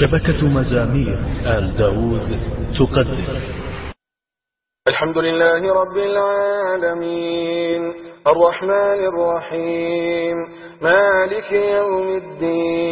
شبكة مزامير آل داود تقدم. الحمد لله رب العالمين. الرحمن الرحيم. مالك يوم الدين.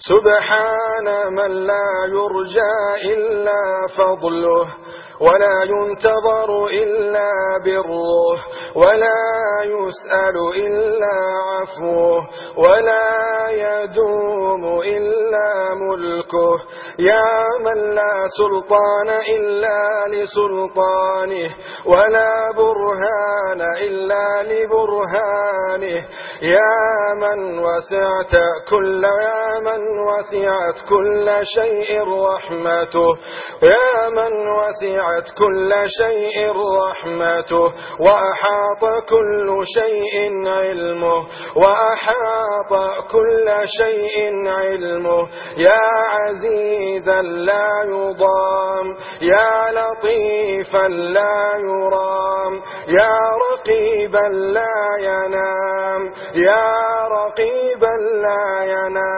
سبحان من لا يرجى إلا فضله ولا ينتظر إلا بره ولا يسأل إلا عفوه ولا يدوم إلا ملكه. يا من لا سلطان إلا لسلطانه ولا برهان إلا لبرهانه. يا من وسعت كل يا من وسعت كل شيء رحمته. يا من وسعت كل شيء رحمته. وأحاط كل شيء علمه. وأحاط كل شيء علمه. يا عزيزا لا يضام. يا لطيفا لا يرام. يا رقيبا لا ينام. يا رقيبا لا ينام.